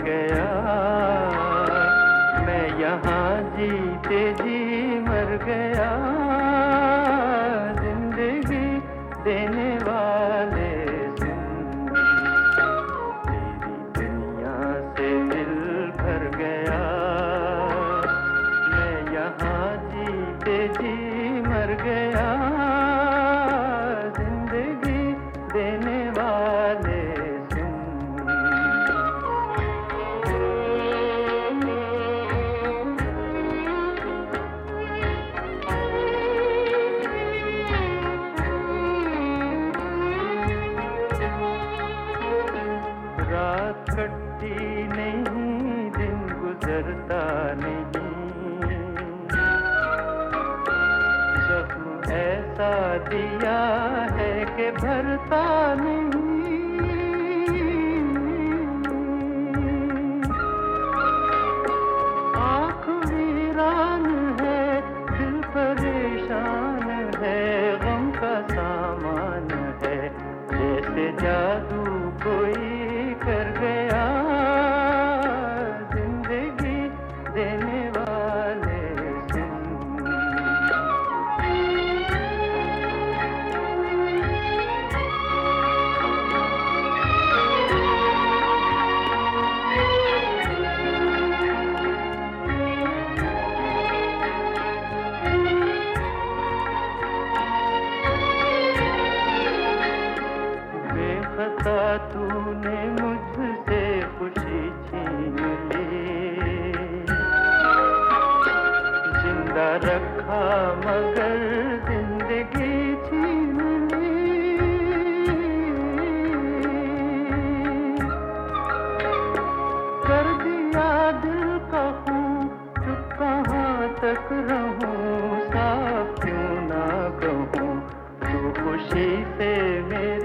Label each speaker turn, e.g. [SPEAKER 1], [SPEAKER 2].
[SPEAKER 1] गया। मैं यहाँ जीते जी मर गया। रात कटती नहीं, दिन गुजरता नहीं। जख्म ऐसा दिया है कि भरता नहीं। है, दिल परेशान है, गम का सामान है, जैसे जादू मुझसे खुशी छीन ली। ज़िंदा रखा मगर ज़िंदगी छीन ली। कर दिया दिल का हूँ चुप कहाँ तक रहूँ, साफ़ क्यों ना कहूँ तू खुशी से मेरी